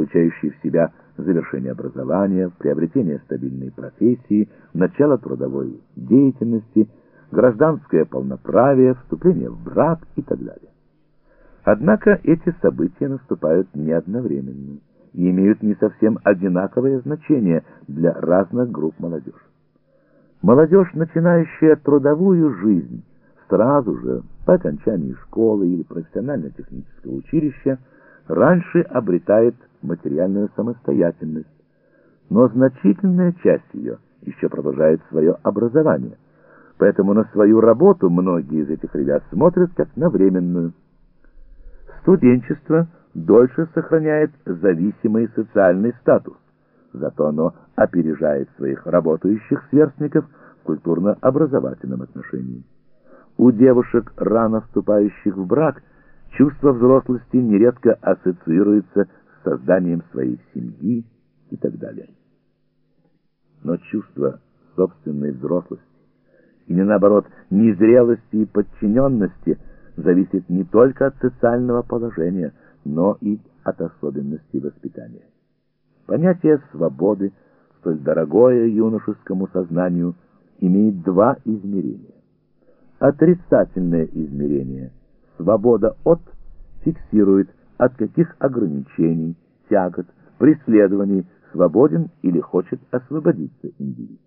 включающий в себя завершение образования, приобретение стабильной профессии, начало трудовой деятельности, гражданское полноправие, вступление в брак и так далее. Однако эти события наступают не одновременно и имеют не совсем одинаковое значение для разных групп молодежи. Молодежь, начинающая трудовую жизнь сразу же по окончании школы или профессионально-технического училища, раньше обретает материальную самостоятельность, но значительная часть ее еще продолжает свое образование, поэтому на свою работу многие из этих ребят смотрят как на временную. Студенчество дольше сохраняет зависимый социальный статус, зато оно опережает своих работающих сверстников в культурно-образовательном отношении. У девушек, рано вступающих в брак, чувство взрослости нередко ассоциируется созданием своей семьи и так далее. Но чувство собственной взрослости и не наоборот незрелости и подчиненности зависит не только от социального положения, но и от особенностей воспитания. Понятие свободы, столь дорогое юношескому сознанию, имеет два измерения. Отрицательное измерение «свобода от» фиксирует, от каких ограничений, тягот, преследований свободен или хочет освободиться индивид.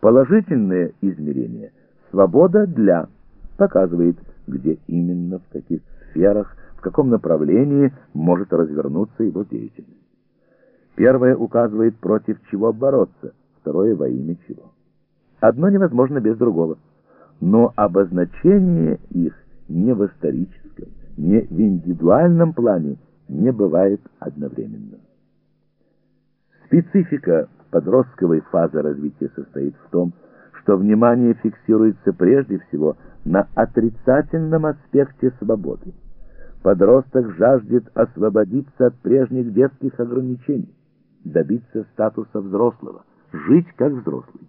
Положительное измерение «свобода для» показывает, где именно, в каких сферах, в каком направлении может развернуться его деятельность. Первое указывает, против чего бороться, второе во имя чего. Одно невозможно без другого но обозначение их не в историческом, не в индивидуальном плане не бывает одновременно. Специфика подростковой фазы развития состоит в том, что внимание фиксируется прежде всего на отрицательном аспекте свободы. Подросток жаждет освободиться от прежних детских ограничений, добиться статуса взрослого, жить как взрослый.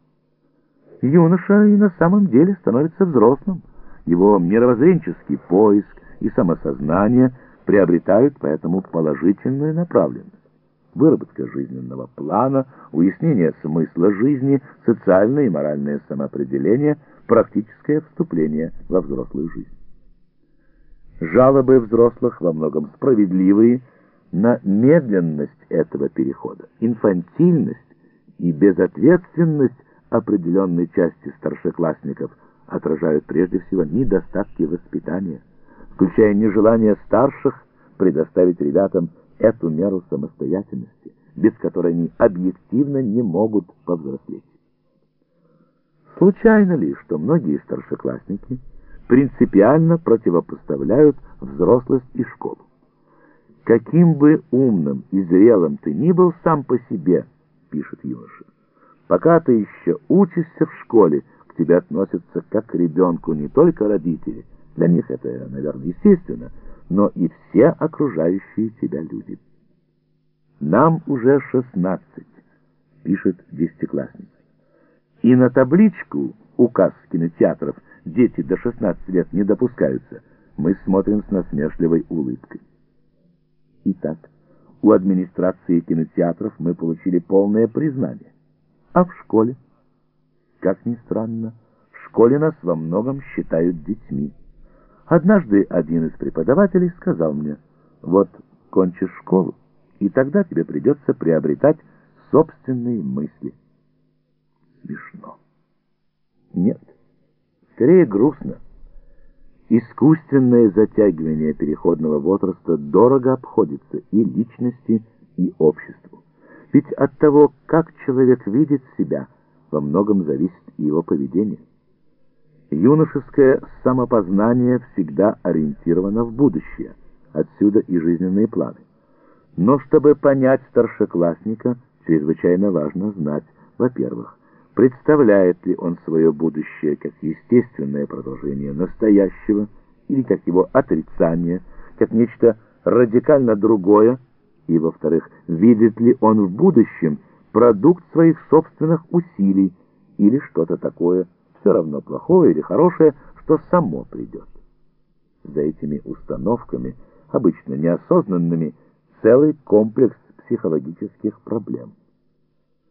Юноша и на самом деле становится взрослым. Его мировоззренческий поиск и самосознание приобретают поэтому положительную направленность. Выработка жизненного плана, уяснение смысла жизни, социальное и моральное самоопределение, практическое вступление во взрослую жизнь. Жалобы взрослых во многом справедливые на медленность этого перехода, инфантильность и безответственность определенной части старшеклассников отражают прежде всего недостатки воспитания, включая нежелание старших предоставить ребятам эту меру самостоятельности, без которой они объективно не могут повзрослеть. Случайно ли, что многие старшеклассники принципиально противопоставляют взрослость и школу? Каким бы умным и зрелым ты ни был сам по себе, пишет юноша, Пока ты еще учишься в школе, к тебе относятся как к ребенку не только родители, для них это, наверное, естественно, но и все окружающие тебя люди. Нам уже шестнадцать, пишет десятиклассник. И на табличку указ кинотеатров «Дети до 16 лет не допускаются» мы смотрим с насмешливой улыбкой. Итак, у администрации кинотеатров мы получили полное признание. А в школе? Как ни странно, в школе нас во многом считают детьми. Однажды один из преподавателей сказал мне, вот кончишь школу, и тогда тебе придется приобретать собственные мысли. Смешно. Нет, скорее грустно. Искусственное затягивание переходного возраста дорого обходится и личности, и обществу. Ведь от того, как человек видит себя, во многом зависит его поведение. Юношеское самопознание всегда ориентировано в будущее, отсюда и жизненные планы. Но чтобы понять старшеклассника, чрезвычайно важно знать, во-первых, представляет ли он свое будущее как естественное продолжение настоящего или как его отрицание, как нечто радикально другое, и, во-вторых, видит ли он в будущем продукт своих собственных усилий или что-то такое, все равно плохое или хорошее, что само придет. За этими установками, обычно неосознанными, целый комплекс психологических проблем.